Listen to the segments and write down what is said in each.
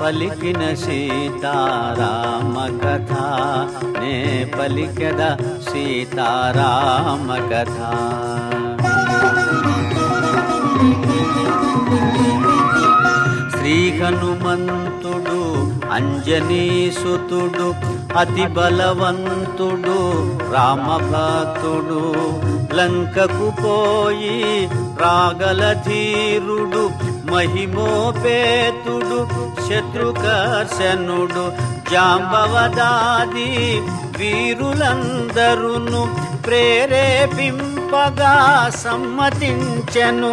పలికిన సీతారామ కథ. నే పలికద సీతారామ కథ. శ్రీ హనుమంతుడు అంజనీసుతుడు అతి బలవంతుడు రామభక్తుడు లంకకు పోయి రాగల ధీరుడు మహిమోపేతుడు శత్రుకర్షణుడు జాంబవదాది వీరులందరును ప్రేరేపింపగా సమ్మతించెను.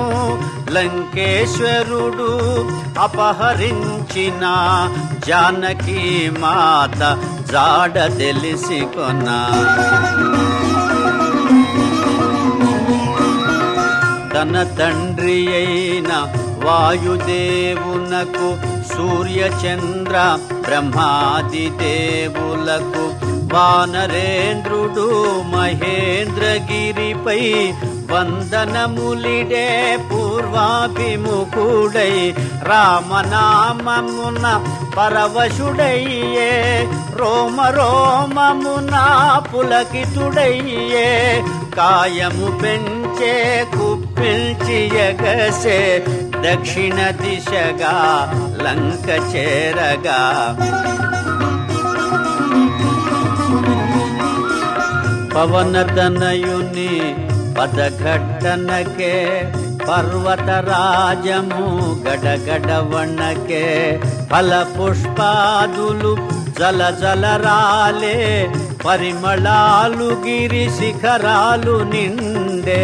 లంకేశ్వరుడు అపహరించిన జానకి మాత జాడ తెలిసి కొనా తన తండ్రి అయిన వాయుదేవునకు సూర్యచంద్ర బ్రహ్మాది దేవులకు వానరేంద్రుడు మహేంద్రగిరిపై వందనములిడే పూర్వాభిముఖుడై రామనామమున పరవశుడయ్యే రోమ రోమమున పులకితుడయ్యే కాయము పెంచే కుప్పిల్చి ఎగసే దక్షిణ దిశగా లంక చేరగా. పవనతనయుని పదఘట్టనకే పర్వతరాజము గడగడవణకే ఫల పుష్పాదులు జల జల రాలే పరిమళాలు గిరి శిఖరాలు నిండే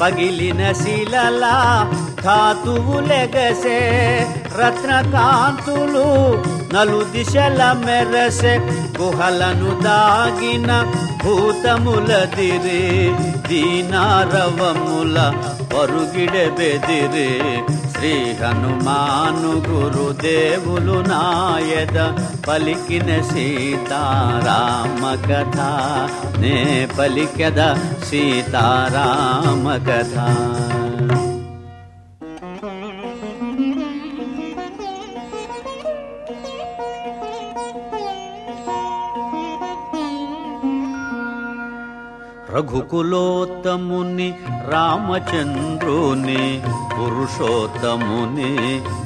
పగిలిన శిలలా ధాతువులెగసే రత్నకాంతులు నలు దిశల మెరసే గుహలను దాగిన భూతములదిరే దీనారవముల పరుగిడె బెదిరే శ్రీ హనుమాను గురుదేవులు నాయద పలికిన సీతారామ కథ నే పలికద సీతారామ కథ రఘుకులోత్తముని రామచంద్రుని పురుషోత్తముని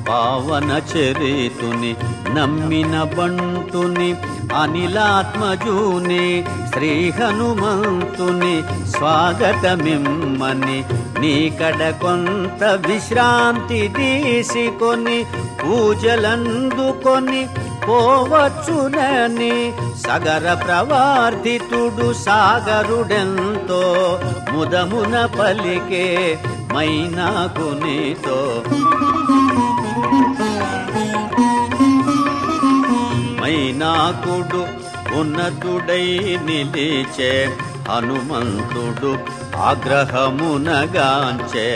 పావన చరితుని నమ్మిన బంటుని అనిలాత్మజుని శ్రీ హనుమంతుని స్వాగతమిమ్మని నీకడ కొంత విశ్రాంతి తీసుకొని పూజలందుకొని పోవచ్చునని సగర ప్రవార్థితుడు సాగరుడెంతో ముదమున పలికే మైనాకునితో మైనాకుడు ఉన్నతుడై నిలిచే హనుమంతుడు ఆగ్రహమునగాంచే.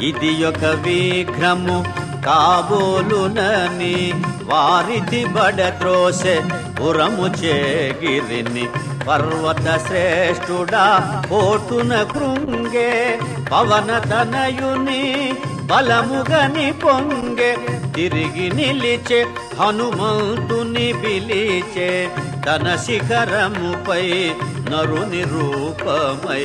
ఇది ఒక విఘ్రము కాబోలునని వారిది బడత్రోసె పురము చేగిరిని. పర్వత శ్రేష్ఠుడా కోటున కృంగే పవన తనయుని బలముగని పొంగే తిరిగి నిలిచే హనుమంతుని పిలిచే తన శిఖరముపై నరుని రూపమై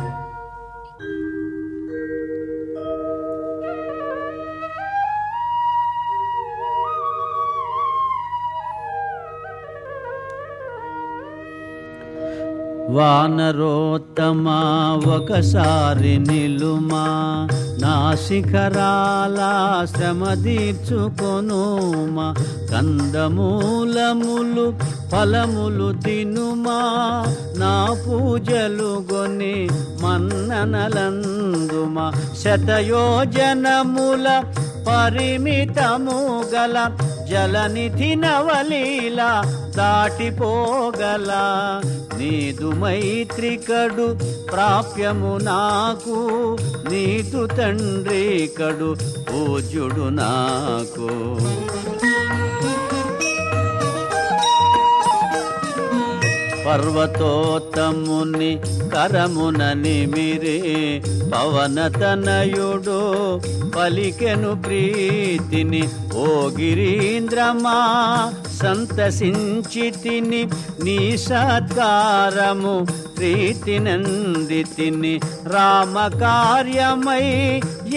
వానరోత్తమా ఒకసారి నిలుమా నా శిఖరాల శ్రమ తీర్చుకొనుమా కందమూలములు ఫలములు తినుమా నా పూజలు గొని మన్ననలందుమా శతయోజనముల పరిమితము గల జలనిధి నవలీల దాటిపోగల. నీదు మైత్రికడు ప్రాప్యము నాకు నీదు తండ్రి కడు పూజ్యుడు నాకు. పర్వతోత్తముని కరమున నిమిరి పవనతనయుడు పలికెను ప్రీతిని. ఓ గిరీంద్రమా సంతసించి తిని నీ సత్కారము ప్రీతి నందితిని రామ కార్యమై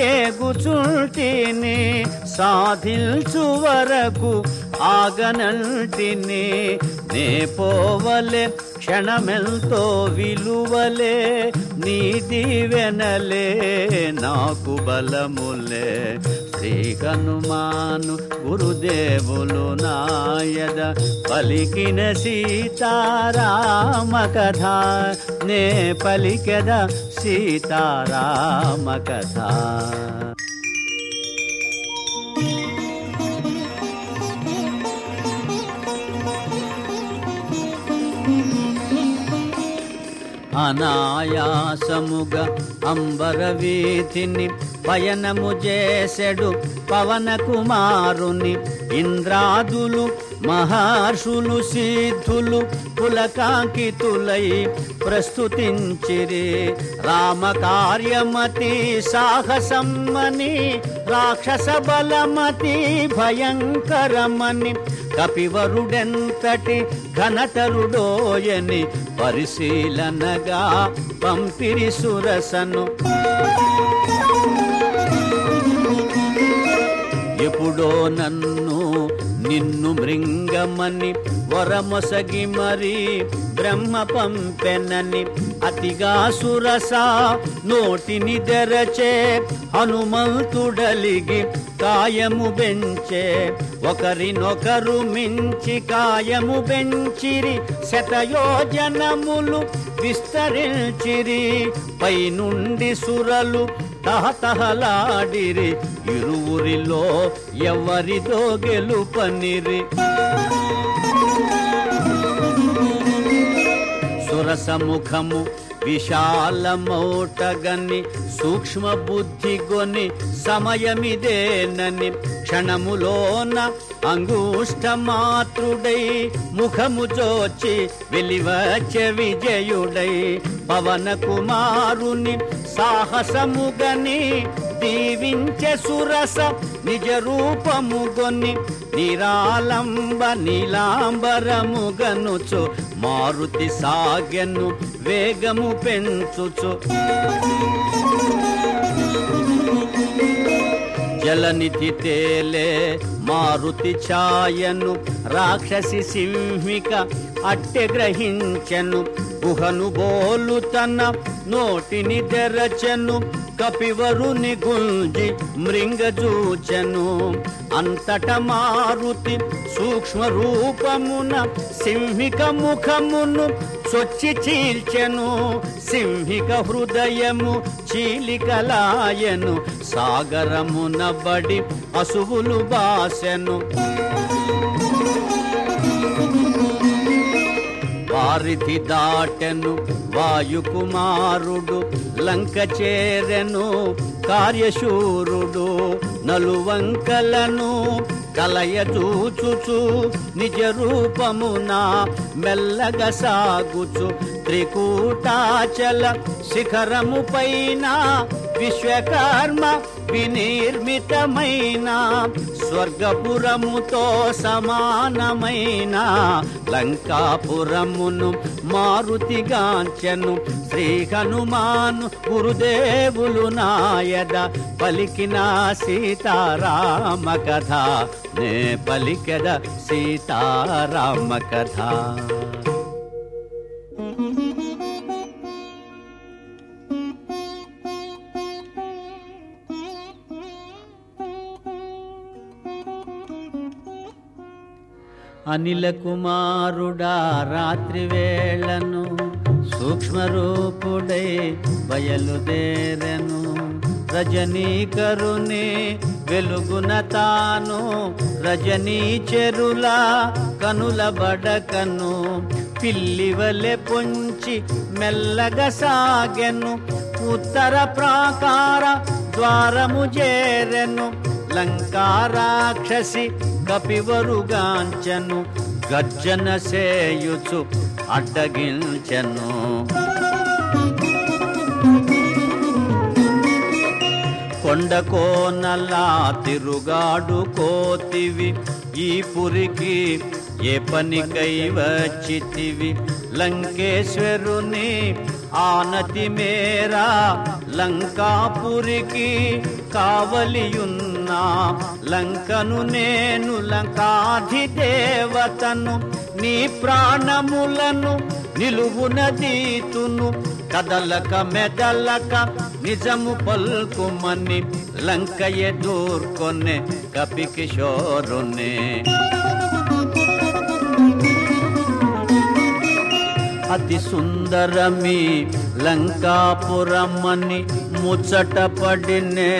ఏగుచుంటిని సాధించు వరకు ఆగనంటిని నే పోవలే క్షణమెంతో విలువలే నీ దీవెనలే నాకు బలములే. శ్రీ హనుమాను గురుదేవులు నాయద పలికిన సీతారామ కథ నే పలికెద సీతారామ కథ అనాయాసముగా అంబర వీధిని భయనము చేసెడు పవన కుమారుని ఇంద్రాదులు మహర్షులు సిద్ధులు పులకాంకితులై ప్రస్తుతించిరి. రామ కార్యమతి సాహసమ్మని రాక్షస బలమతి భయంకరమని కపివరుడెంతటి ఘనతరుడోయని పరిశీలనగా పంపిరి సురసను. ఎప్పుడో నన్ను నిన్ను మృంగమని వరమొసగి మరి బ్రహ్మ పంపెనని అతిగా సురస నోటిని తెరచే హనుమంతుడలిగి కాయము పెంచే ఒకరినొకరు మించి కాయము బెంచిరి శతయోజనములు విస్తరించిరి. పైనుండి సురలు తహతహలాడిరి. ఇరువురిలో ఎవరిదో గెలుపనిరి. సురసముఖము విశాలమౌటగని సూక్ష్మ బుద్ధి గొని సమయమిదేనని. క్షణములోన అంగుష్ట మాతృడై ముఖము జోచి వెలివచ్చ విజయుడై పవన కుమారుని సాహసముగని దీవించే సురస నిజ రూపము గొని నిరాలంబ నీలాంబరముగనుచు మారుతి సాగెను వేగము పెంచుచు. జలనిధి తేలే మారుతి ఛాయను రాక్షసి సింహిక అట్టె గ్రహించను. గుహను బోలు తన నోటిని తెరచెను కపివరుని గుంజి మృంగజూచెను. అంతట మారుతి సూక్ష్మ రూపమున సింహిక ముఖమును చొచ్చి చీల్చెను. సింహిక హృదయము చీలికలాయను. సాగరమున బడి అసువులు బాసెను. వారిధి దాటెను వాయుకుమారుడు లంక చేరెను కార్యశూరుడు నలువంకలను కలయచూచుచు నిజ రూపమున మెల్లగ సాగుచు. త్రికూటాచల శిఖరము పైన విశ్వకర్మ వినిర్మితమైన స్వర్గపురముతో సమానమైన లంకాపురమును మారుతిగాంచెను శ్రీ హనుమాను గురుదేవులు నాయద పలికిన సీతారామ కథ నే పలికెద సీతారామ కథ. అనిల కుమారుడా రాత్రి వేళను సూక్ష్మరూపుడై బయలుదేరెను. రజనీకరుని వెలుగున తాను రజనీ చెరుల కనుల బడకను. పిల్లివలె పొంచి మెల్లగా సాగెను. ఉత్తర ప్రాకార ద్వారము చేరెను. లంకారాక్షసి కపివరుగాంచను గర్జన సేయుచు అడ్డగించెను. కొండ కోనలా తిరుగాడు కోతివి ఈ పురికి ఏ పనికై వచ్చితివి? లంకేశ్వరుని ఆనతి మేరా లంకాపురికి కావలియున్న నా లంకను నేను లంకాధిదేవతను నీ ప్రాణములను నిలువున దీతును కదలక మెదలక నిజము పల్కుమని లంక దూర్కొనే కపి కిషోరునే. అతి సుందరమి లంకాపురమని ముచ్చట పడినే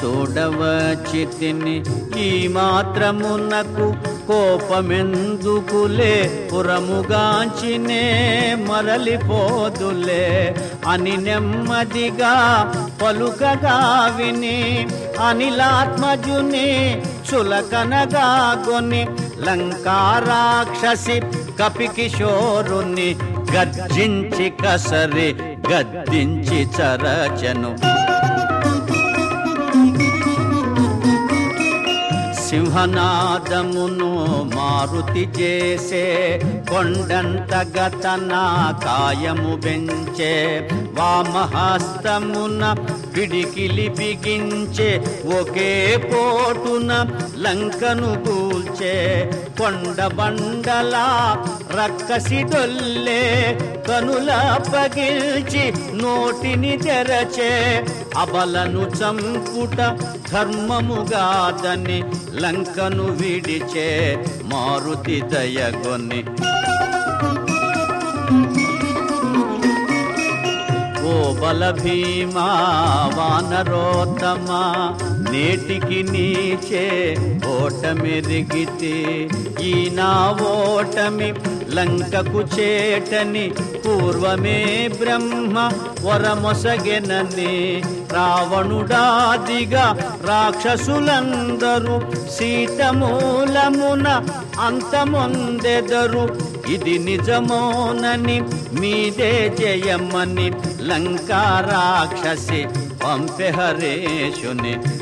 చూడవచితిని ఈ మాత్రమునకు కోపమెందుకులే? పురముగాంచినే మరలిపోదులే? అని నెమ్మదిగా పలుకగా విని అనిలాత్మజుని చులకనగా కొని లంకారాక్షసి కపికిషోరుని గర్జించి కసరి గద్దించి చరచను. సింహనాదమును మారుతి చేసే కొండంత గతనా కాయము బెంచే వామహస్తమున పిడికిలి బిగించే ఒకే పోటున లంకను చే కొండ బండలా రక్కసి డొల్లే కనుల పగిల్చి నోటిని తెరచే అబలను చంపుట ధర్మముగాదని లంకను విడిచే మారుతి దయగొని ఓ బల భీమా వానరోత్తమా నేటికి నీచే ఓటమెరిగితే ఈ నా ఓటమి లంకకు చేటని పూర్వమే బ్రహ్మ వరమొసగెనని రావణుడాదిగా రాక్షసులందరూ సీతమూలమున అంతమొందెదరు. ఇది నిజమోనని మీదే జయమని లంకా రాక్షసి పంపె హరేషుని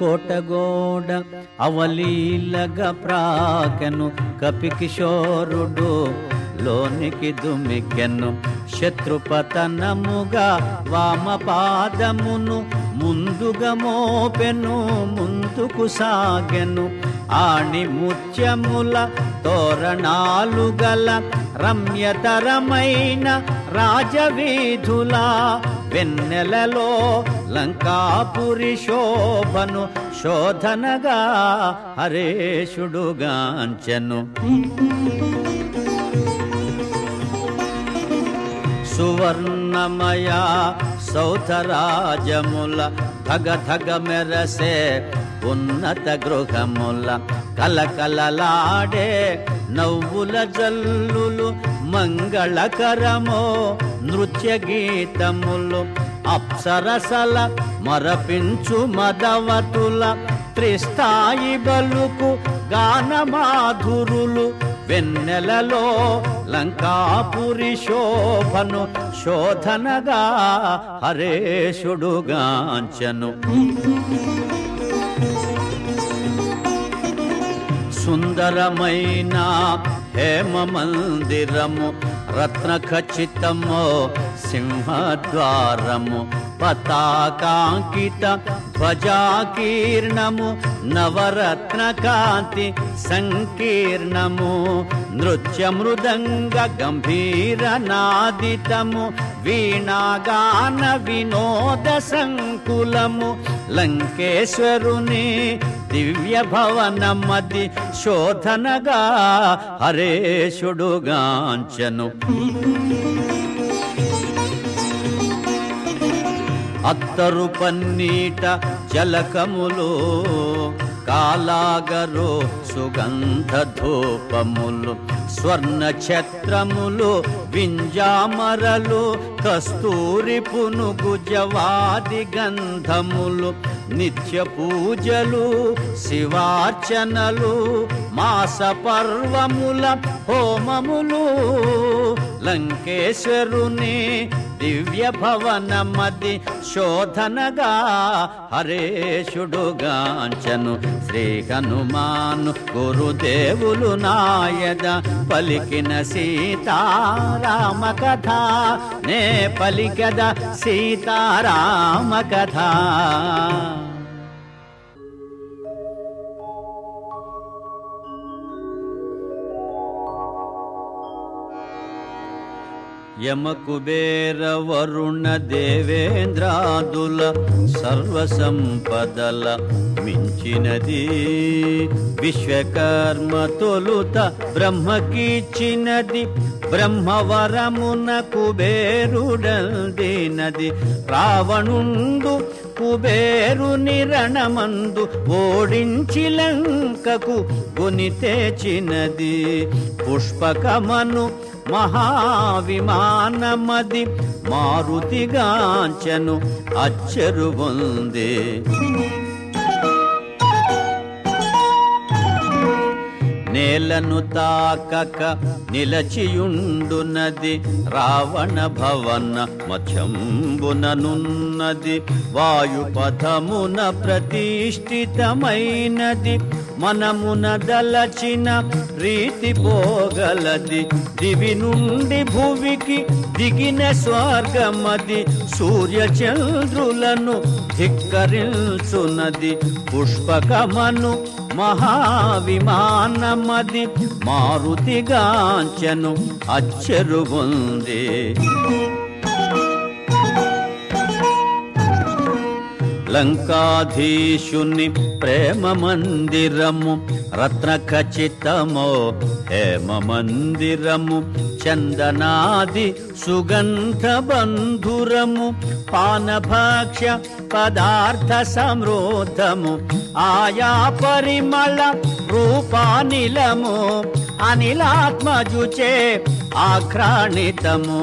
కోటగోడ అవలీలగ ప్రాకెను కపికిషోరుడు లోనికి దుమికెను శత్రుపతనముగా వామపాదమును ముందుగా మోపెను ముందుకు సాగెను. ఆణి ముత్యముల తోరణాలు గల రమ్యతరమైన రాజవీధుల వెన్నెలలో లంకాపురి శోభను శోధనగా హరేషుడుగాంచెను సువర్ణమయ సౌధరాజముల ధగ ధగ మెరసే ఉన్నత గృహముల కలకలలాడే నవ్వుల జల్లులు మంగళకరమో నృత్య గీతములు అప్సరసల మరపించు మదవతుల త్రిస్థాయి బలుకు గానమాధురులు వెన్నెలలో లంకాపురి శోభను శోధనగా హరేషుడుగాంచను సుందరమైన హేమ మందిరము రత్న ఖచ్చితము సింహద్వారము పతాకాంకిత ధ్వజాకీర్ణము నవరత్నకాంతి సంకీర్ణము నృత్య మృదంగ గంభీర నాదితము వీణాగాన వినోద సంకులము లంకేశ్వరుని దివ్య భవనమది శోధనగా హరేషుడుగాంచను అత్తరు పన్నీట జలకములో కాలాగరు సుగంధ ధూపములు స్వర్ణ ఛత్రములు వింజామరలు కస్తూరి పునుగు జవాది గంధములు నిత్య పూజలు శివార్చనలు మాస పర్వముల హోమములు లంకేశ్వరుని దివ్య భవనమది శోధనగా హరేషుడుగాంచను శ్రీ హనుమాను గురుదేవులు నాయద పలికిన సీతారామ కథ. నే పలికద సీతారామ కథ. యమకుబేర వరుణ దేవేంద్రాదుల సర్వ సంపదల మించినది. విశ్వకర్మ తొలుత బ్రహ్మకిచ్చినది. బ్రహ్మవరమున కుబేరుడల్దినది. రావణుండు కుబేరుని రణమందు ఓడించి లంకకు గుని తెచ్చినది. పుష్పకమను మహావిమానమది మారుతిగాంచను అచ్చరు ఉంది నేలను తాకక నిలచియుండునది రావణ భవన మధ్యంబుననున్నది వాయుపథమున ప్రతిష్ఠితమైనది మనమున దలచిన ప్రీతి పోగలది దివి నుండి భువికి దిగిన స్వర్గమది సూర్యచంద్రులను ధిక్కరించునది పుష్పకమను మది మారుతిగాంచను అచ్చరు ఉంది. లంకాధీశుని ప్రేమ మందిరము రత్న ఖచ్చితమో హేమ మందిరము చందనాది సుగంధ బంధురము పానభక్ష పదార్థ సమృద్ధము ఆయా పరిమళ రూపానిలము అనిలాత్మజుచే ఆక్రాణితము.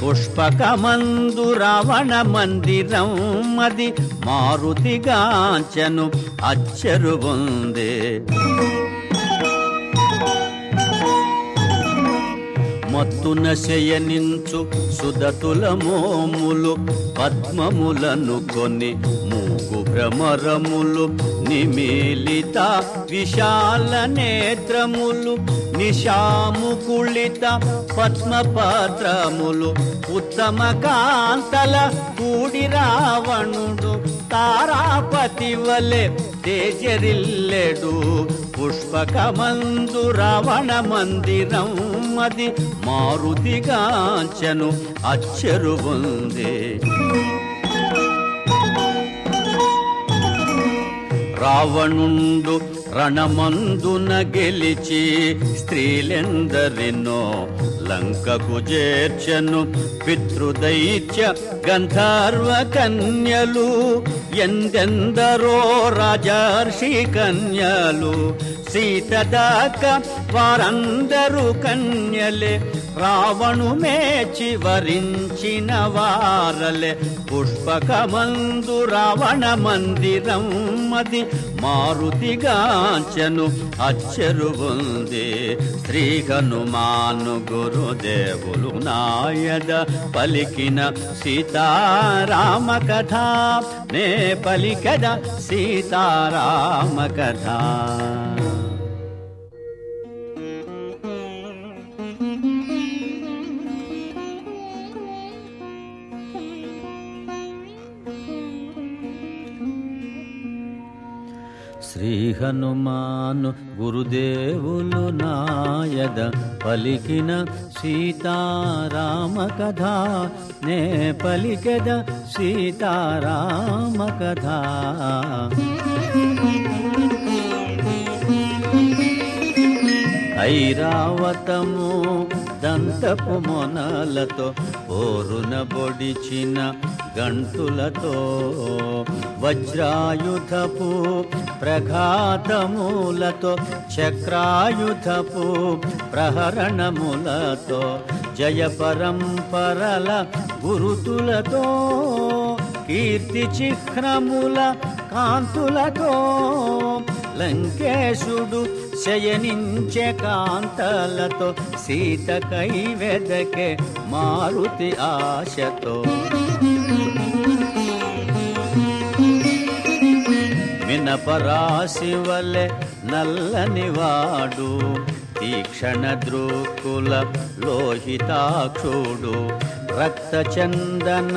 పుష్పకమందు రావణ మందిరం మది మారుతిగాంచను అచ్చరు ఉంది మత్తున శయనించు సుదతుల మోములు పద్మములను కొని భ్రమరములు నిమీలిత విశాల నేత్రములు నిశాముకుళిత పద్మపత్రములు ఉత్తమ కాంతల కూడి రావణుడు తారాపతి వలె తేజరిల్లెడు పుష్పకమందు రావణ మందిరం అది మారుతిగాంచను అచ్చరు రావణుండు రణమందున గెలిచి స్త్రీలెందరినో లంకకు చేర్చను పితృదైత్య గంధర్వ కన్యలు ఎందెందరో రాజర్షి కన్యలు సీత దాక వారందరూ కన్యలే రావణు మేచి వరించిన వారలే. పుష్పకమందు రావణ మందిరం మది మారుతిగాంచను అచ్చరు ఉంది శ్రీ హనుమాను గురుదేవులు నాయద పలికిన సీత సీతారామ కథ నే పలికద సీతారామ కథ శ్రీ హనుమాను గురుదేవులు నాయద పలికిన సీతారామ కథ. నే పలికెద సీతారామ కథ. ఐరావతము దంతపు మొనలతో పోరున బొడిచిన గంటులతో వజ్రాయుధపు ప్రఘాతములతో చక్రాయుధపు ప్రహరణములతో జయ పరంపరల గురుతులతో కీర్తి చిహ్నముల కాంతులతో లంకేశుడు శయనించే కాంతలతో సీత కైవెదకే మారుతి ఆశతో. మినపరాశి వలె నల్లని వాడు తీక్షణ దృక్కుల లోహితాక్షుడు రక్తచందన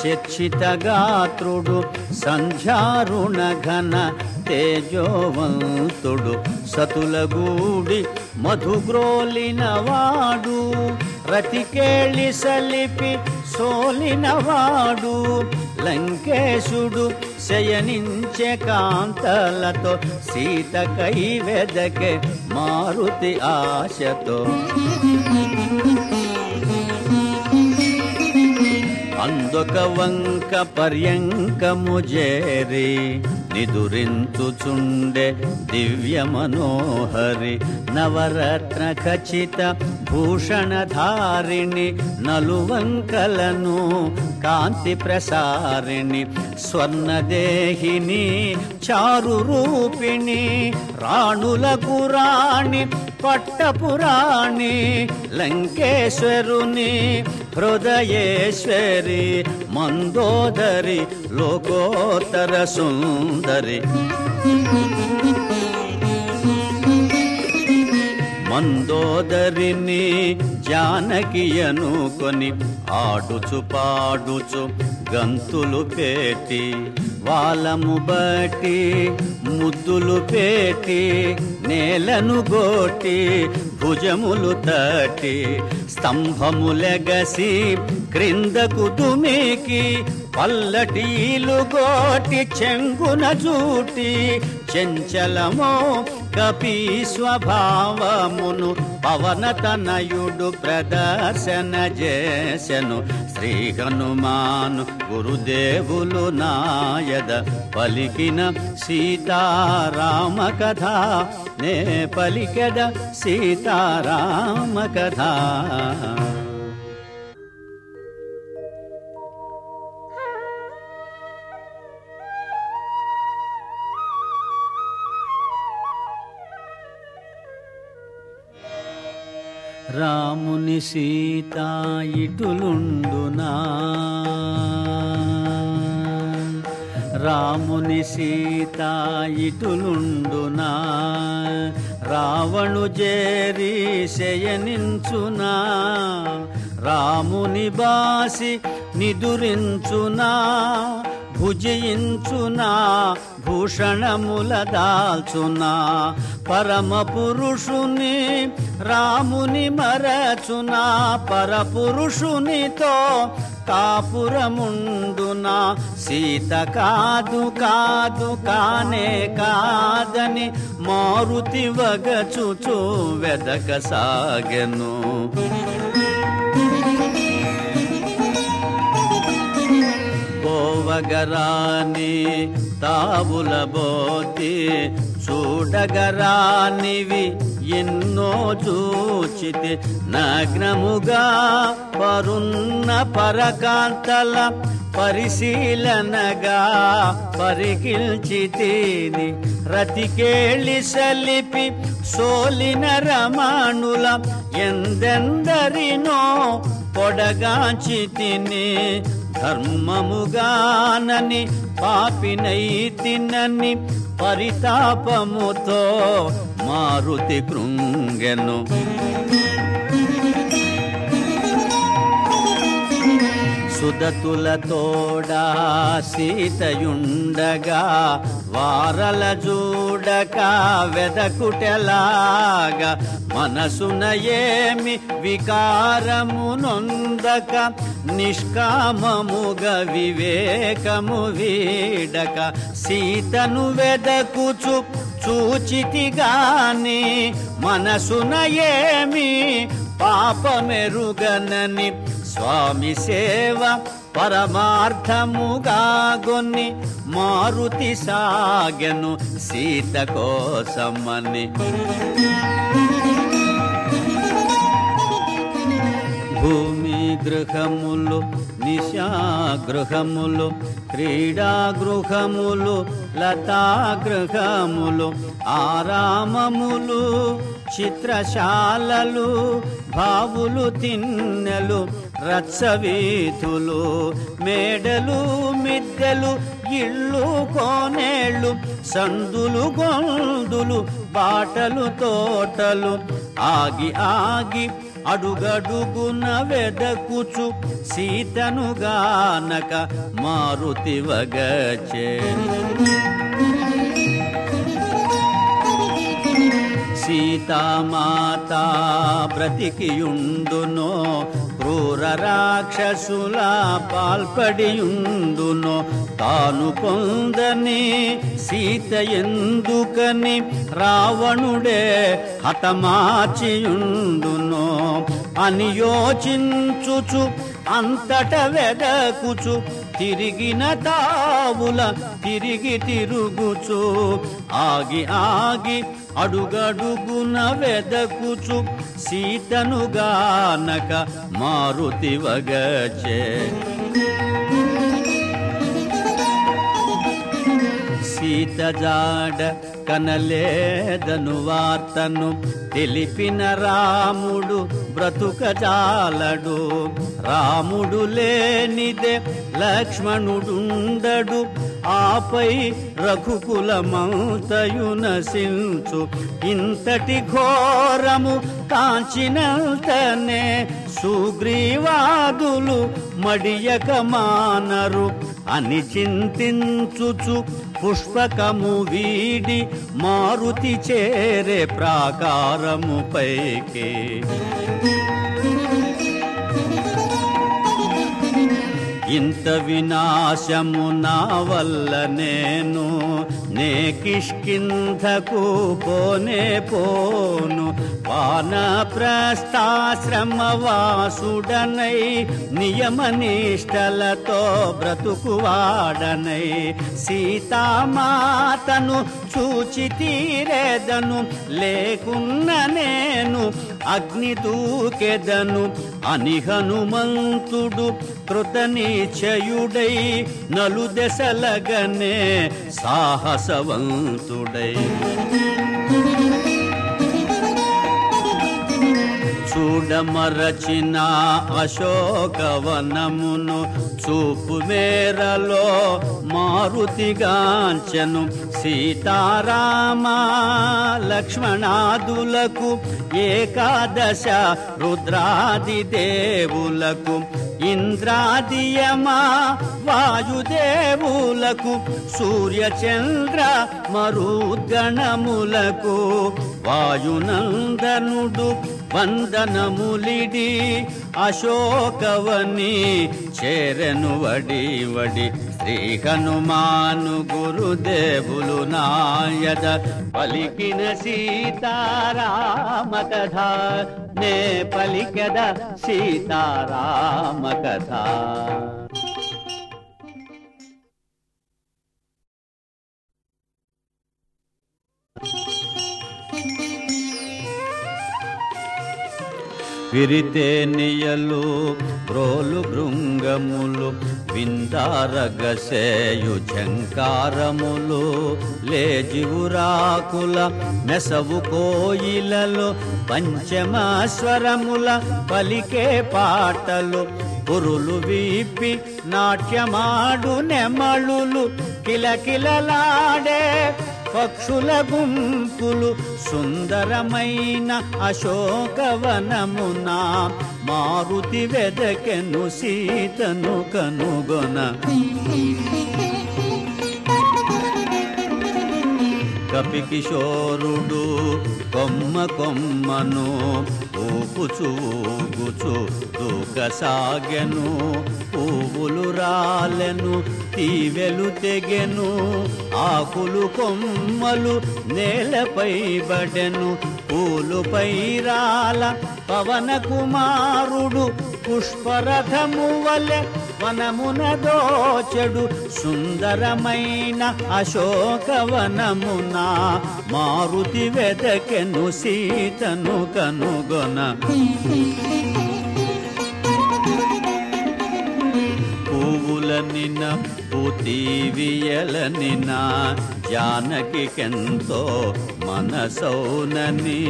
చర్చిత గాత్రుడు సంధ్యారుణ ఘన తేజోవంతుడు సతులగూడి మధుగ్రోలినవాడు రతికేళి సలిపి సోలినవాడు లంకేశుడు శయనించే కాంతలతో సీత కైవెదకే మారుతి ఆశతో. అందొక వంక పర్యంకము చేరి నిదురించుచుండే దివ్య మనోహరి నవరత్న ఖచ్చిత భూషణధారిణి నలువంకలను కాంతి ప్రసారిణి స్వర్ణదేహిని చారు రూపిణి రాణులకు రాణి పట్టపురాణి లంకేశ్వరుని హృదయేశ్వరి మందోదరి లోకోత్తర సుందరి. మందోదరిని జానకి అనుకొని ఆడుచు పాడుచు గంతులు పేటి వాళ్ళము బట్టి ముద్దులు పేటి నేలను గోటి భుజములు తటి స్తంభములెగసి క్రిందకు దుమికి పల్లటీలు గోటి చెంగున జూటి చెంచలమో కపి స్వభావమును పవనతనయుడు ప్రదర్శన చేసెను. శ్రీ హనుమాను గురుదేవులు నాయద పలికిన సీతారామ కథ నే పలికెద సీతారామ కథ. రాముని సీత ఇటులుండునా రాముని సీత ఇటులుండునా రావణు జేరి శయనించునా రాముని బాసి నిదురించునా? భుజించునా భూషణముల దాల్చునా పరమ పురుషుని రాముని మరచునా పరపురుషునితో కాపురముండునా సీత కాదు కాదు కానే కాదని మారుతి వగచుచు వెదక సాగెను పోవగరాని తావుల బోతి చూడగరానివి ఎన్నో చూచితి నగ్నముగా పరున్న పరకాంతల పరిశీలనగా పరికిల్చితిని రతికేళి సలిపి సోలిన రమాణుల ఎందెందరినో పొడగాంచి తిని ధర్మముగానని పాపినై తినని పరితాపముతో మారుతి కృంగెను. సుదతుల తోడా సీతయుండగా వారల చూడక వెదకుటెలాగా మనసున ఏమి వికారము నొందక నిష్కామముగ వివేకము వీడక సీతను వెదకుచు చూచితిగాని మనసున ఏమి పాపమెరుగనని స్వామి సేవ పరమార్థముగా గొన్ని మారుతి సాగెను సీత కోసమని. భూమి గృహములు నిశాగృహములు గృహములు క్రీడా గృహములు లతా గృహములు ఆరామములు చిత్రశాలలు బావులు తిన్నెలు రచ్చవీధులు మేడలు మిద్దెలు ఇళ్ళు కోనేళ్ళు సందులు గొందులు బాటలు తోటలు ఆగి ఆగి అడుగడుగున వెదకుచు సీతను గానక మారుతి వగచే. సీతామాత బ్రతికియుండునో క్రూర రాక్షసుల పాల్పడియుండునో తాను పొందని సీత ఎందుకని రావణుడే హతమాచియుండునో అని యోచించుచు అంతట వెదకుచు తిరిగిన తావుల తిరిగి తిరుగుచు. ఆగి ఆగి అడుగడుగున వెదకుచు. సీతను గానక మారుతి వగచే. సీత జాడ కనలేదను వార్తను తెలిపిన రాముడు బ్రతుక జాలడు రాముడు లేనిదే లక్ష్మణుడుండడు. ఆపై రఘుకులమంతయు నశించు. ఇంతటి ఘోరము కాంచినంతనే సుగ్రీవాదులు మడియక మానరు అని చింతించుచు పుష్పకము వీడి మారుతి చేరే ప్రాకారము పైకే. ఇంత వినాశము నా వల్ల నేను నే కిష్కింధకు పోనే పోను. వానప్రస్థాశ్రమవాసుడనై నియమనిష్టలతో బ్రతుకువాడనై. సీతామాతను చూచి తీరేదను లేకున్న నేను అగ్ని దూకెదను. అని హనుమంతుడు కృతనిచయుడై నలు దశలగనే సాహసవంతుడై. చూడమరచిన అశోకవనమును చూపు మేరలో మారుతిగాంచెను సీతారామ లక్ష్మణాదులకు ఏకాదశ రుద్రాది దేవులకు ఇంద్రాదియమా వాయుదేవులకు సూర్యచంద్ర మరుద్గణములకు వాయునందనుడు వందనములిడి అశోకవని చేరెను వడి వడి. శ్రీ హనుమాను గురుదేవులు నాయద పలికిన సీతారామ కథ నే పలికద సీతారామ కథ విరితేనియలు బ్రోలు భృంగములు విందారగసేయు ఝంకారములు లేజివురాకుల నెసవు కోయిలలో పంచమాస్వరముల పలికే పాటలు పురులు వీపి నాట్యమాడు నెమళులు కిలకిలలాడే పక్షుల గుంపులు సుందరమైన అశోకవనమున మారుతి వెదకెను సీతను కనుగొన. కపికిశోరుడు కొమ్మ కొమ్మను ఊపుచు ఊగుచు దూకసాగెను పువ్వులు రాలెను తీవెలు తెగెను ఆకులు కొమ్మలు నేలపై బడెను. పూలుపై రాల పవన కుమారుడు పుష్పరథము వలె వనమున దోచడు. సుందరమైన అశోకవనమున మారుతి వెదకెను సీతను కనుగొన. పువ్వుల నిన్న పూతీవియలనిన జానకికెంతో మనసౌనని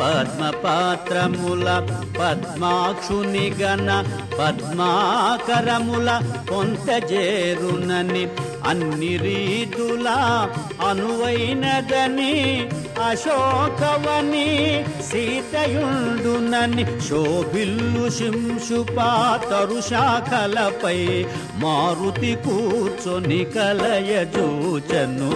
పద్మపాత్రముల పద్మాక్షుని గణ పద్మాకరముల కొంత చేరునని అన్ని రీతుల అనువైనదని అశోకవని సీతయుండునని శోభిల్లు శింశుపా తరు శాఖలపై మారుతి కూర్చొని కలయజూచను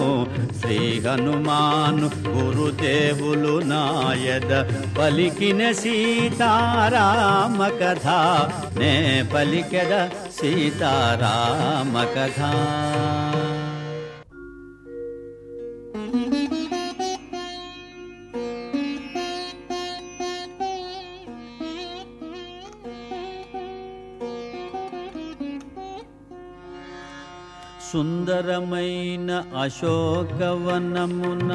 శ్రీ హనుమాను గురుదేవులు నాయద పలికిన సీతారామ కథ నే పలికెద సీతారామ కథ సుందరమైన అశోకవనమున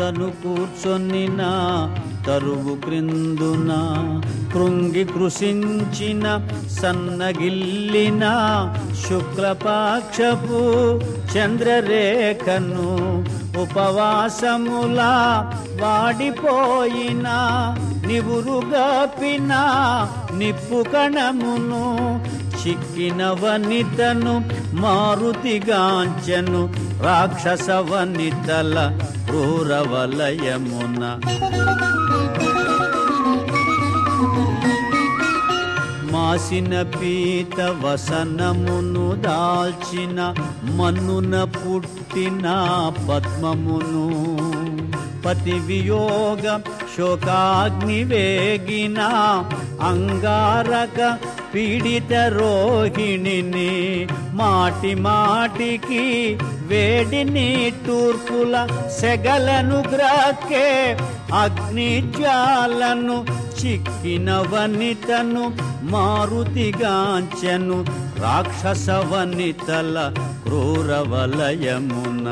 తను కూర్చొనిన తరువు క్రిందున కృంగి కృషించిన సన్నగిల్లిన శుక్లపాక్షపు చంద్రరేఖను ఉపవాసములా వాడిపోయిన నివురుగపిన నిప్పు కణమును చిక్కిన వనితను మారుతిగాంచెను రాక్షస వనితల క్రూరవలయమున. మాసిన పీత వసనమును దాల్చిన మన్నున పుట్టిన పద్మమును. పతి వియోగ శోకాగ్ని వేగిన అంగారక పీడిత రోహిణిని మాటి మాటికి వేడిని తూర్పుల సెగలను గ్రాకే అగ్ని జ్వాలను చిక్కిన వనితను మారుతిగాంచెను రాక్షస వనితల క్రూరవలయమున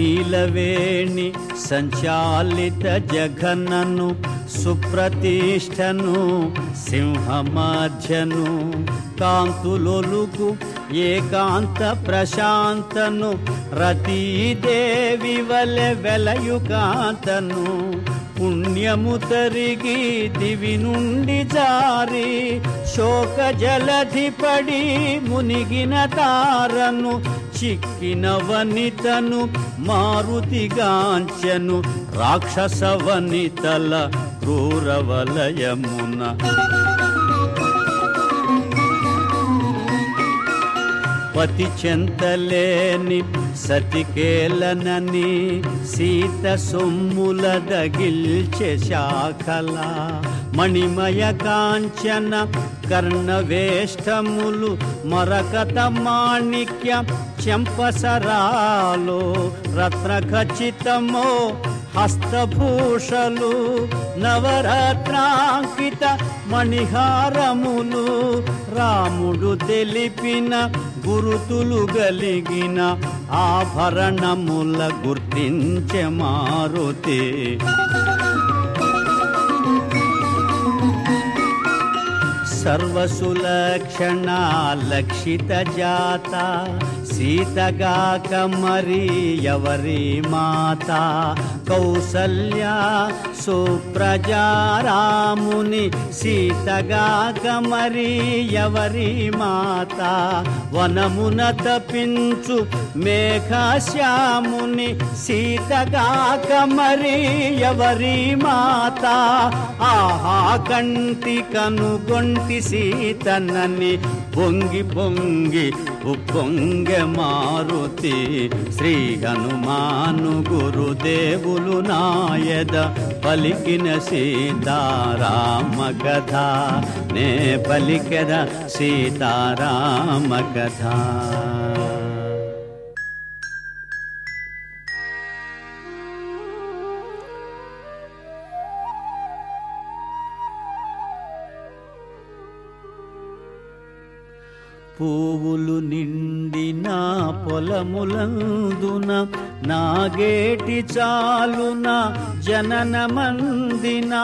నీలవేణి సంచాలిత జఘనను సుప్రతిష్టను సింహమాధ్యను కాంతులొలుగు ఏకాంత ప్రశాంతను రతీదేవి వలె వెలయుకాంతను పుణ్యము తరిగి దివి నుండి జారి శోక జలధి పడి మునిగిన తారను చిక్కిన వనితను మారుతిగాంచెను రాక్షస వనితల క్రూరవలయమున. పతి చెంతలేని సతికేలనని సీత సొమ్ముల దగిల్చె శాఖల మణిమయ కాంచన కర్ణవేష్టములు మరకత మాణిక్య చెంపసరాలు రత్న ఖచ్చితమో హస్తభూషలు నవరత్నాంకిత మణిహారములు రాముడు తెలిపిన గురుతులు గలిగిన ఆభరణముల గుర్తించే మారుతి. సర్వసులక్షణ లక్షిత జాత సీతగాక మరి ఎవరి మాత? కౌసల్య సుప్రజారాముని సీతగాక మరి ఎవరి మాత? వనమున తపించు మేఘశ్యాముని సీతగాక మరి ఎవరి మాత? ఆహా కంటి కనుగొంటి సీతనని పొంగి పొంగి ఉప్పొంగె మారుతి శ్రీ హనుమాను గురుదేవులు నాయద పలికిన సీతారామ కథ. నే పలికద సీతారామ కథ. పువ్వులు నిండిన పొలములందున నాగేటి చాలున జనన మందిన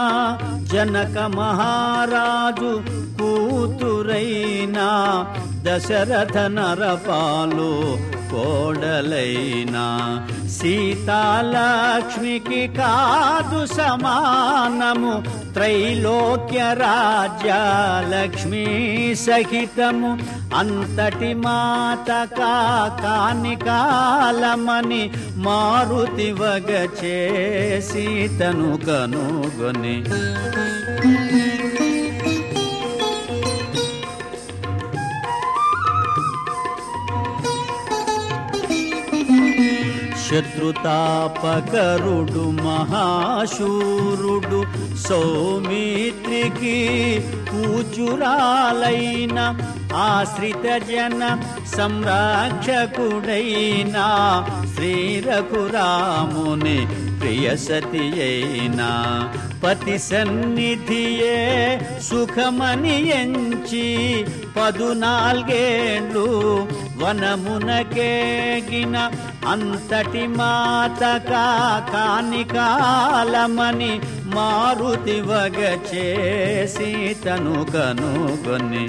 జనక మహారాజు కూతురైనా దశరథ నరపాలు కోడలైనా సీతాలక్ష్మికి కాదు సమానము త్రైలోక్య రాజ్య లక్ష్మీ సహితము. అంతటి మాత కాని కాలమని మారుతి వగ సీతను కనుగొని శత్రుతాపకరుడు మహాశూరుడు సౌమిత్రికి కూచురాలైన ఆశ్రిత జన సంరక్షకుడైనా శ్రీరఘురాముని ప్రియసతి అయినా పతి సన్నిధియే సుఖమని ఎంచి పదునాల్గేండ్లు వనమునకేగిన అంతటి మాతక కాని కాలమని మారుతి చేసి తను కనుగొని.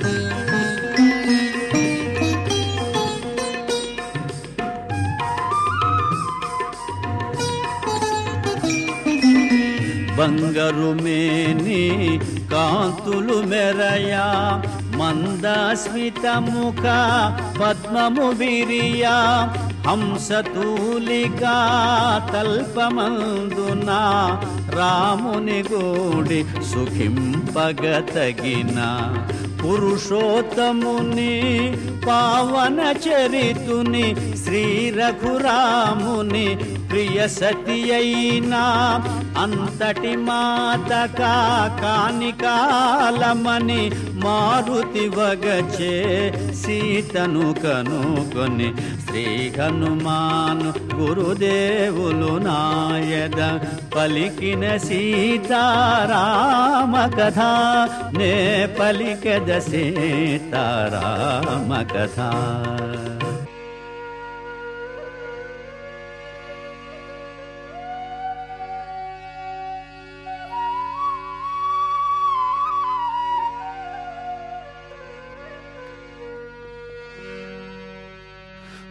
బంగరు మేని కాంతులు మెరయా మందస్మిత ముఖ పద్మము విరియా హంసతూలికా తల్పమందున రాముని గోడి సుఖింపగతగిన పురుషోత్తముని పావన చరితుని శ్రీ రఘురాముని ప్రియ సతి అయినా అంతటి మాత కానికాలమని మారుతి వగచే సీతను కనుకొని శ్రీ హనుమాను గురుదేవులు నాయద పలికిన సీతారామ కథ నే పలికద సీతారామ కథ.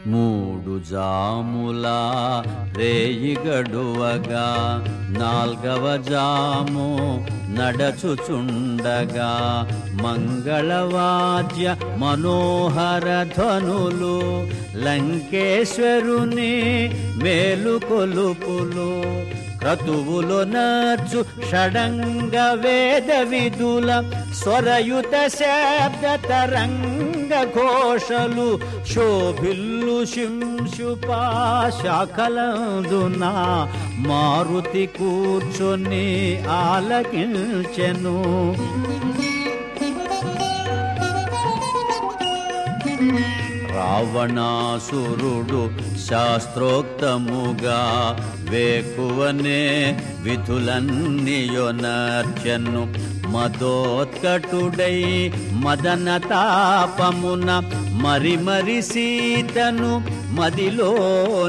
మూడు జాముల రేయి గడువగా నాల్గవ జాము నడచుచుండగా. మంగళవాద్య మనోహర ధ్వనులు లంకేశ్వరుని మేలుకొలుపులు. క్రతువులో నచ్చు షడంగ వేద విధుల స్వరయుత శబ్ద తరంగ ఘోషలు శోభిల్లు శింశుపా శాఖలందున మారుతి కూర్చొని ఆలకించెను. రావణాసురుడు శాస్త్రోక్తముగా వేకువనే విధులన్నీయొనర్చెను. మదోత్కటుడై మదన తాపమున మరి మరి సీతను మదిలో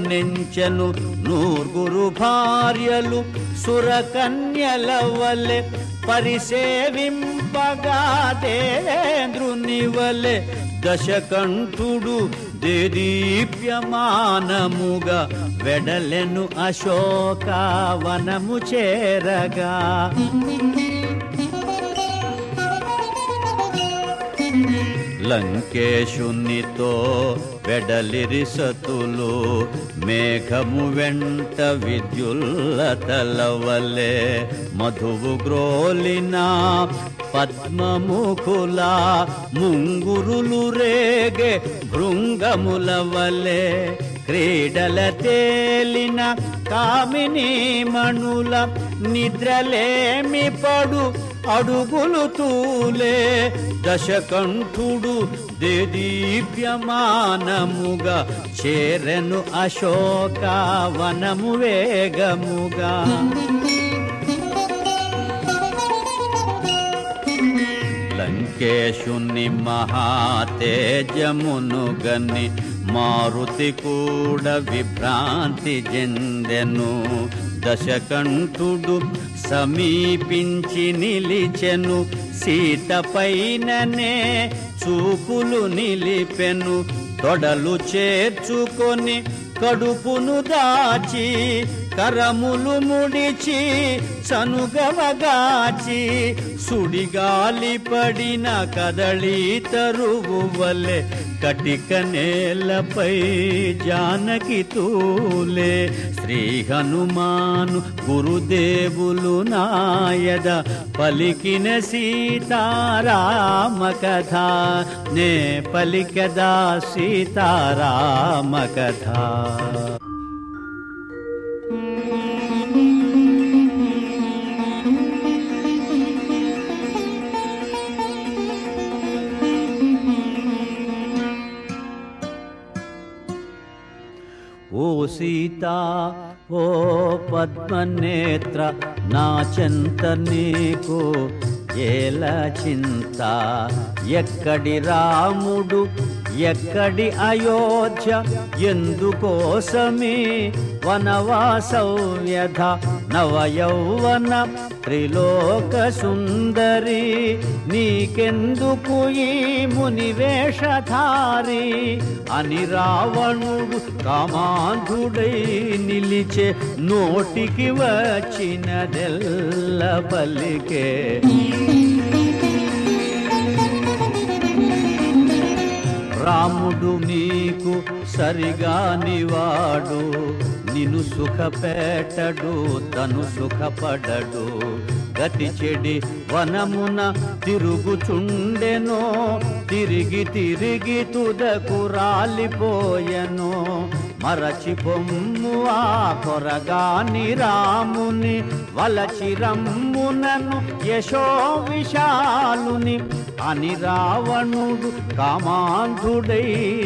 నెంచెను. నూర్గురు భార్యలు సురకన్యల వలె పరిసేవింపగా దేంద్రుని వలె దశకంఠుడు దేదీప్యమానముగా వెడలెను అశోకావనము చేరగా. లంకేశునితో వెడలిరి సతులు మేఘము వెంట విద్యుల్లతలవలే మధువు గ్రోలిన పద్మముఖుల ముంగురులు రేగే భృంగముల వలె. క్రీడల తేలిన కామిని మణుల నిద్రలేమి పడు అడుగులు తూలే దశకంఠుడు దేదీప్యమానముగా చేరెను అశోకావనము వేగముగా. లంకేశుని మహాతేజమును గని మారుతి కూడా విభ్రాంతి చెందెను దశకంఠుడు సమీపించి నిలిచెను సీతపైననే చూపులు నిలిపెను తొడలు చేర్చుకొని కడుపును దాచి కరములు ముడిచి చనుగవగాచి సుడిగాలి పడిన కదళీ తరువు వల్లే కటిక నేలపై జానకి తూలే. శ్రీ హనుమాను గురుదేవులు నాయద పలికిన సీతారామ కథ. నే పలికదా సీతారామ కథ. ఓ సీత ఓ పద్మనేత్ర నా చెంత నీకు ఏల చింత? ఎక్కడి రాముడు ఎక్కడి అయోధ్య? ఎందుకోసమే వనవాసవ్యధ? నవయౌవన త్రిలోక సుందరి నీకెందుకు ఈ మునివేషధారి? అని రావణుడు కామాంధుడై నిలిచే నోటికి వచ్చినదెల్ల పలికే రాముడు నీకు సరిగానివాడు నిన్ను సుఖపెట్టడు తను సుఖపడడు. గతి చెడి వనమున తిరుగుచుండెనో తిరిగి తిరిగి తుదకు రాలిపోయెనో. మరచి పొమ్ము ఆ కొరగాని రాముని వలచి రమ్మునను యశో విశాలుని అని రావణుడు కామాంధుడై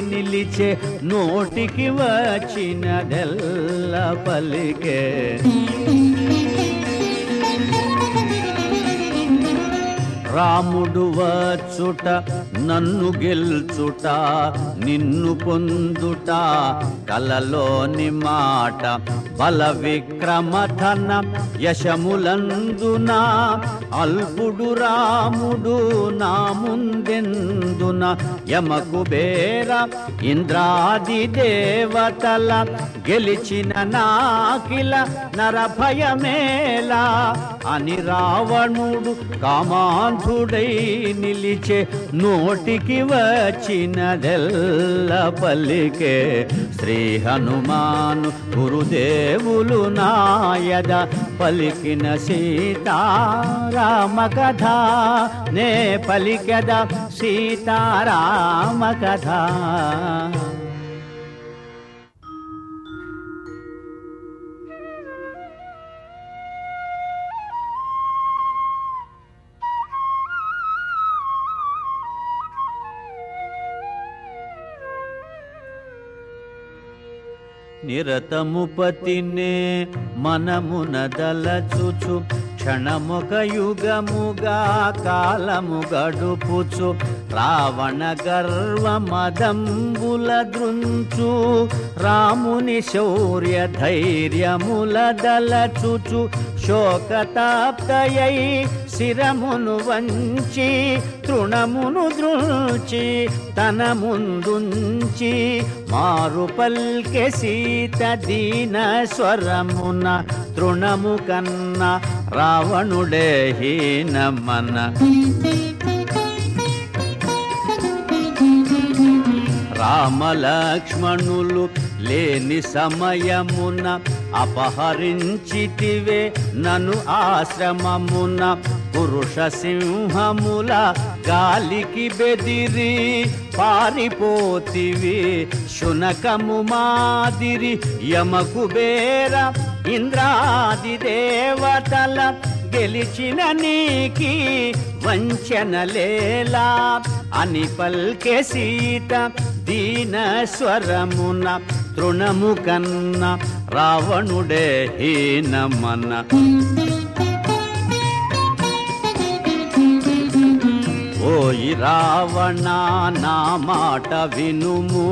నిలిచే నోటికి వచ్చినదెల్ల పలికే. రాముడు వచ్చుట నన్ను గెల్చుట నిన్ను పొందుట కలలోని మాట బల విక్రమధన యశములందున అల్పుడు రాముడు నా ముందెందున యమకు బేర ఇంద్రాది దేవతల గెలిచిన నాకిల నరభయమేలా అని రావణుడు కామాంధుడై నిలిచే నోటికి వచ్చినదెల్ల పల్లికే శ్రీ హనుమాను గురుదేవులు నాయద పలికిన సీతారామ కథ. నే పలికద సీతారామ కథ. నిరతముపతినే మనమున దలచుచు క్షణముక యుగముగా కాలము గడుపుచు రావణ గర్వ మదంబుల దృంచు రాముని శౌర్య ధైర్యముల దలచుచు శోకతాప్తయై శిరమును వంచి తృణమును దృచి తన ముందుంచి మారు పల్కె సీత దీన స్వరమున తృణము కన్న రావణుడే హీనమన. రామలక్ష్మణులు లేని సమయమున అపహరించితివే నను ఆశ్రమమున పురుష సింహముల గాలికి బెదిరి పారిపోతివి. శునకము మాదిరి యమకుబేర ఇంద్రాది దేవతల గెలిచిన నీకి వంచనలేలా అని పల్కె సీత దీన స్వరమున తృణము కన్న రావణుడే హీనమన ఓయి రావణ నా మాట వినుము.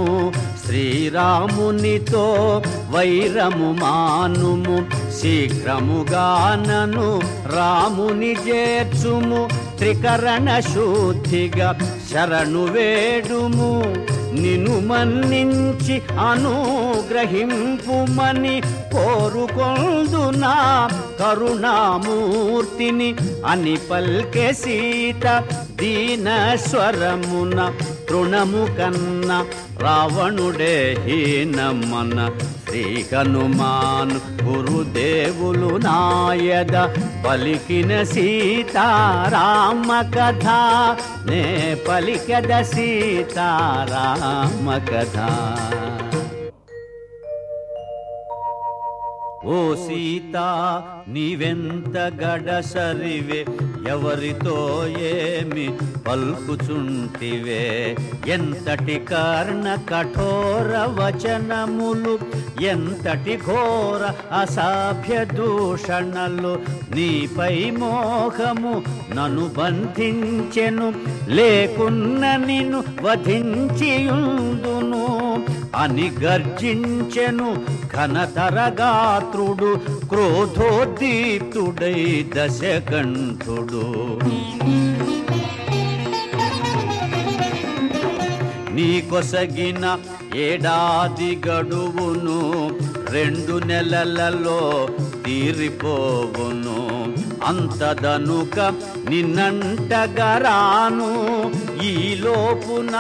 శ్రీరామునితో వైరము మానుము శీఘ్రముగా నను రాముని చేర్చుము త్రికరణ శుద్ధిగా శరణు వేడుము. నిను మన్నించి అనుగ్రహింపుమని కోరుకొందునా కరుణామూర్తిని అని పల్కె సీత దీన స్వరమున తృణము కన్న రావణుడే హీనమన శ్రీ హనుమాన్ గురుదేవులు నాయద పలికిన సీతారామ కథ. నే పలికద సీతారామ కథ. ఓ సీత నీవెంత గడసరివే? ఎవరితో ఏమి పలుకుచుంటివే? ఎంతటి కర్ణ కఠోర వచనములు ఎంతటి ఘోర అసాభ్య దూషణలు నీపై మోహము నను బంధించెను లేకున్న నిన్ను వధించియుందును అని గర్జించెను ఘనతరగాత్రుడు క్రోధోద్దీప్తుడై దశకంఠుడు. నీ కొసగిన ఏడాది గడువును రెండు నెలలలో తీరిపోవును. అంతదనుక నిన్నంటగరాను ఈ లోపున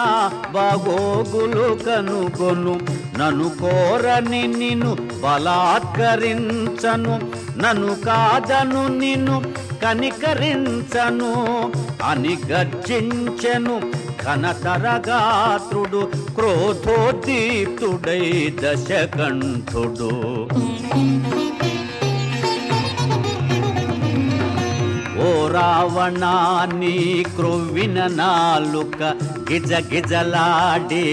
బాగోగులు కనుగొను. నన్ను కోరని నిన్ను బలాత్కరించను నన్ను కాదను నిన్ను కనికరించను అని గర్జించెను కనతరగాత్రుడు క్రోధోదీప్తుడై దశకంఠుడు. రావణ నీ క్రొవ్విన నాలుక గిజ గిజలాడి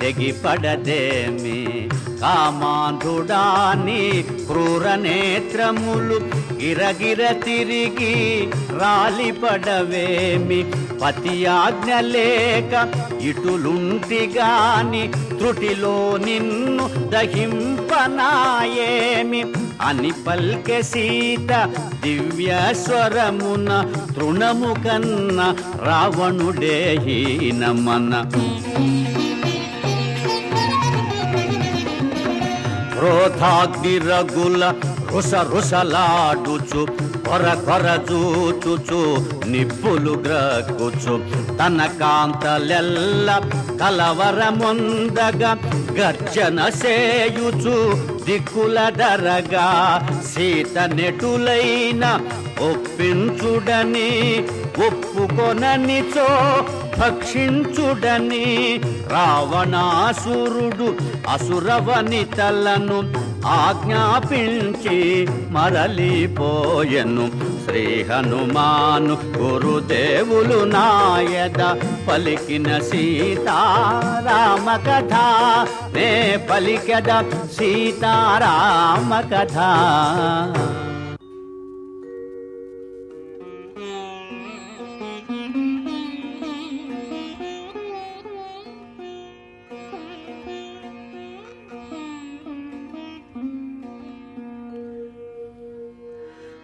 తెగిపడదేమి? కామాంధుడాని క్రూర నేత్రములు గిరగిర తిరిగి రాలిపడవేమి. పతి ఆజ్ఞ లేక ఇటులుంటిగాని త్రుటిలో నిన్ను దహింపనాయేమి. అని పల్కె సీత దివ్య స్వరమున తృణము కన్న రావణుడే హీనమన. క్రోధాగ్నిరగుల రుస రుసలాడుచు కొర కొర చూచుచు నిప్పులు గ్రక్కుచు. తన కాంతలెల్ల కలవరముందగా గర్జన సేయుచు దిక్కుల దరగా సీత నెటులైన ఒప్పించుడని ఒప్పుకొననిచో భక్షించుడని రావణాసురుడు అసురవనితలను ఆజ్ఞాపించి మరలిపోయెను. శ్రీ హనుమాను గురుదేవులు నాయద పలికిన సీతారామ కథ నే పలికద సీతారామ కథ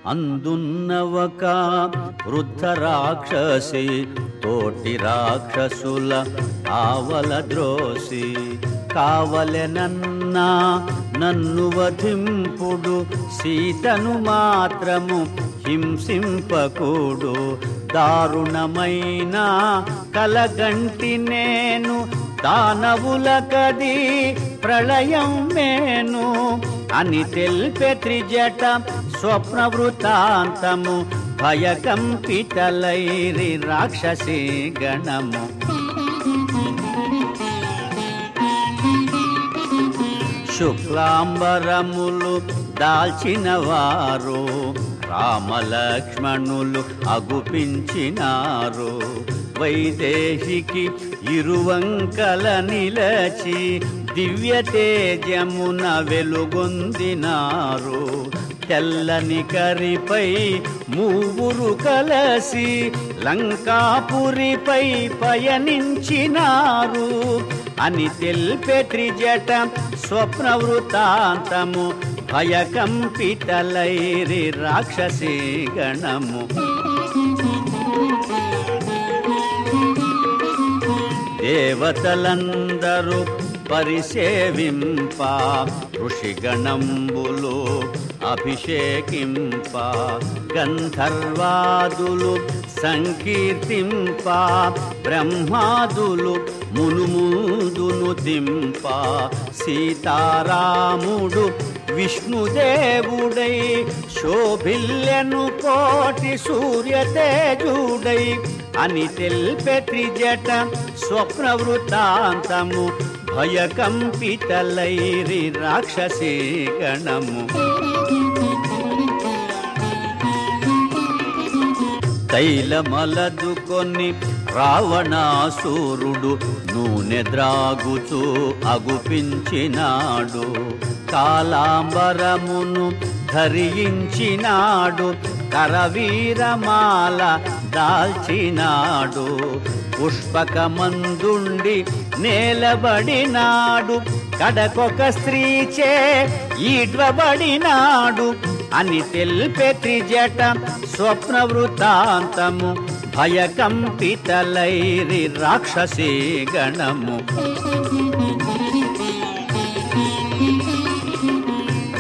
అందున్నవక వృద్ధ రాక్షసి తోటి రాక్షసుల ఆవల ద్రోసి. కావలెనన్నా నన్ను వధింపుడు సీతను మాత్రము హింసింపకూడు. దారుణమైన కలగంటి నేను దానవుల కది ప్రళయం మేను. అని తెల్పె త్రిజట స్వప్న వృతాంతము భయకంపితలైరి రాక్షసీ గణము. శుక్లాంబరములు దాల్చిన వారు రామలక్ష్మణులు అగుపించినారు. వైదేహికి ఇరువంకల నిలచి దివ్య తేజమున వెలుగొందినారు. తెల్లని కరిపై మూవురు కలసి లంకాపురిపై పయనించినారు. అని తెల్పె త్రిజట స్వప్న వృతాంతము భయకంపితలైరి రాక్షసి గణము. దేవతలందరూ పరిసేవింప ఋషిగణంబులు అభిషేకింప గంధర్వాదులు సంకీర్తింప బ్రహ్మాదులు మునుముందును దింప సీతారాముడు విష్ణుదేవుడై శోభిల్యను కోటి సూర్యతేజుడై అని తెల్పె త్రిజట స్వప్నవృత్తాంతము భయకంపితలైరి రాక్షసీ గణము. తైలమలదుకొని రావణాసూరుడు నూనె ద్రాగుచూ అగుపించినాడు. కాలాంబరమును ధరించినాడు. కరవీరమాల దాల్చినాడు. పుష్పకమందుండి నేలబడినాడు కడకొక స్త్రీచే ఈడ్వబడినాడు అని తెల్పె త్రిజట స్వప్న వృతాంతము భయకంపితలైరి రాక్షసీ గణము.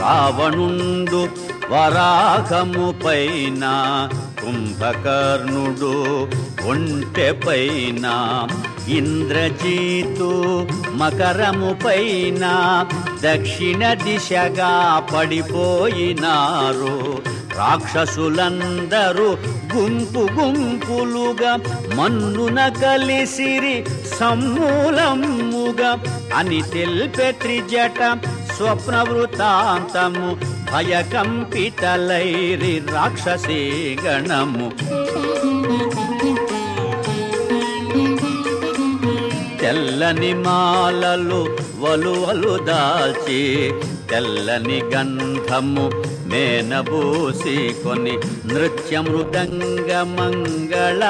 రావణుండు వరాగము పైన కుంభకర్ణుడు ఒంటె పైన ఇంద్రజీతు మకరము పైన దక్షిణ దిశగా పడిపోయినారు. రాక్షసులందరూ గుంపు గుంపులుగా మన్నున కలిసిరి సమ్మూలమ్ముగా అని తెల్పె త్రిజట స్వప్న వృతాంతము భయకంపితలైరి రాక్షసీ గణము. తెల్లని మాలలు వలువలు దాల్చి తెల్లని గంధము మేనబూసి కొని నృత్య మృదంగ మంగళాధ్వనులతో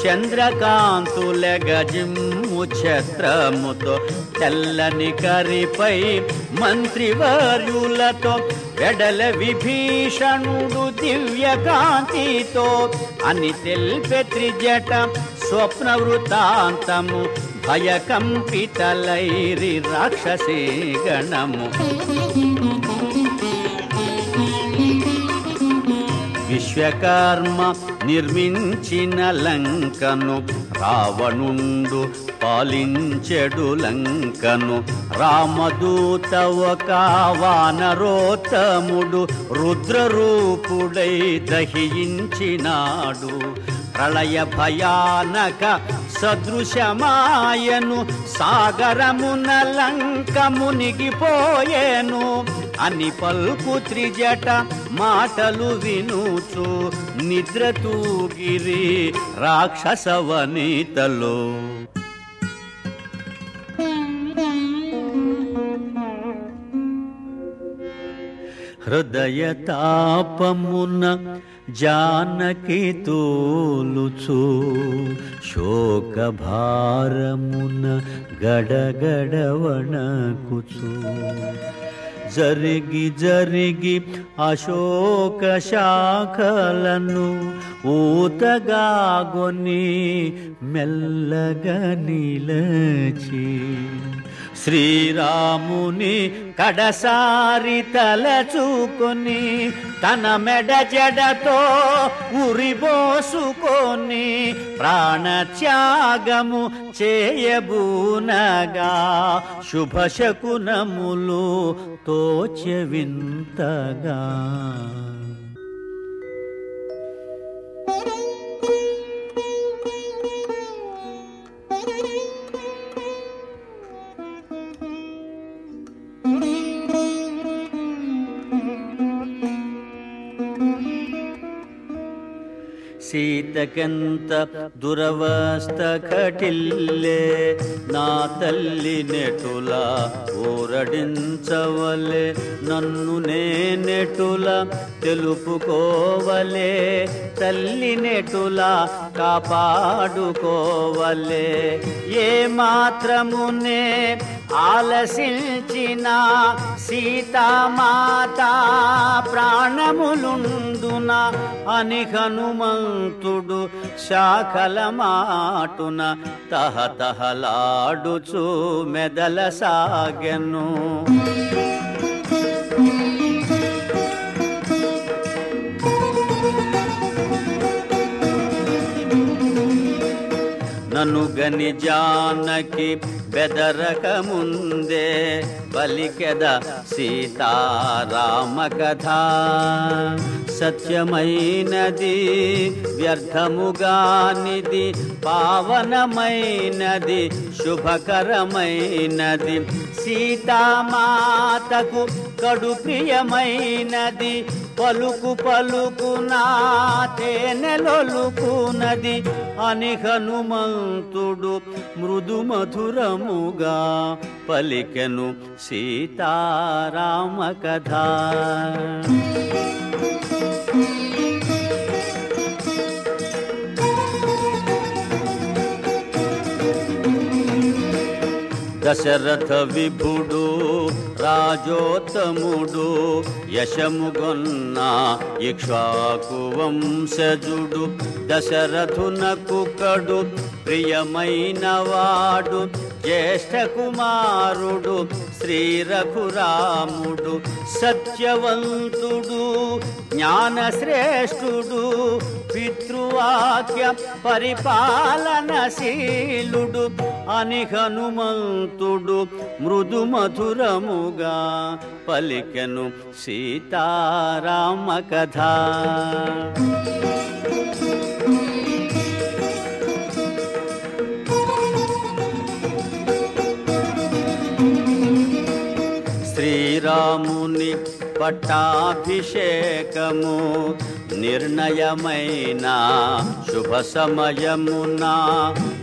చంద్రకాంతుల గజిమ్ము ఛత్రముతో తెల్లని కరిపై మంత్రివర్యులతో వెడల విభీషణుడు దివ్య కాంతితో అని తెల్పె త్రిజట స్వప్న వృతాంతము భయకంపితలైరి రాక్షసీ గణము. విశ్వకర్మ నిర్మించిన లంకను రావణుండు పాలించెడు లంకను. రామదూత ఒక వానరోత్తముడు రుద్రరూపుడై దహించినాడు. ప్రళయ భయానక సదృశమాయను సాగరమున లంక మునిగిపోయేను అని పల్కు త్రిజట మాటలు వినుచు నిద్ర తూగిరి హృదయ తాపమున జానకి తోలుచు శోక భారమున గడగడవణకుచు జరిగి జరిగి అశోక శాఖలను ఊతగాగొని మెల్లగా నిలచి శ్రీరాముని కడసారి తలచుకొని తన మెడ జడతో ఉరిబోసుకొని ప్రాణత్యాగము చేయబూనగా శుభశకునములు వింతగా సీతకెంత దురవస్థ కటిల్లే నా తల్లి నెటుల ఊరడించవలే నన్ను నేనెటుల తెలుపుకోవలే తల్లి నెటుల కాపాడుకోవలే ఏ మాత్రమునే ఆలసించిన సీతామాత ప్రాణములుండున అని హనుమంతుడు శాఖల మాటున తహతహలాడుచు మెదల సాగెను. నన్ను గని జానకి బెదరకముందే పలికెద సీతారామ కథ. సత్యమైనది వ్యర్థముగానిది పావనమైనది శుభకరమైనది. సీతామాతకు కడు ప్రియమైనది పలుకు పలుకు నాతేనెలొలుకున్నది అని హనుమంతుడు మృదు మధురముగా పలికెను సీతారామ కథ. దశరథ విభుడు రాజోత్తముడు యశముగొన్న ఇక్ష్వాకు వంశజుడు దశరథునకు కడు ప్రియమైన వాడు జ్యేష్ఠ కుమారుడు శ్రీ రఘురాముడు సత్యవంతుడు జ్ఞానశ్రేష్ఠుడు పితృవాక్య పరిపాలనశీలుడు అని హనుమంతుడు మృదు మధురముగా పలికెను సీతారామ కథ శ్రీరాముని పట్టాభిషేకము నిర్ణయమైన శుభ సమయమున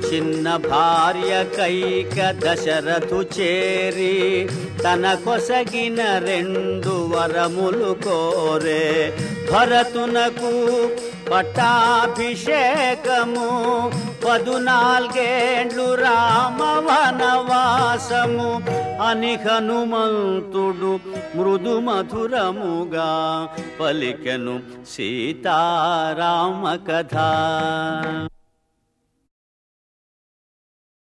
చిన్న భార్య కైక దశరథు చేరి తన కొసగిన రెండు వరములు కోరే. భరతునకు పట్టాభిషేకము పదునాలుగేండ్లు రామ వనవాసము అని హనుమంతుడు మృదు మధురముగా పలికెను సీతారామ కథ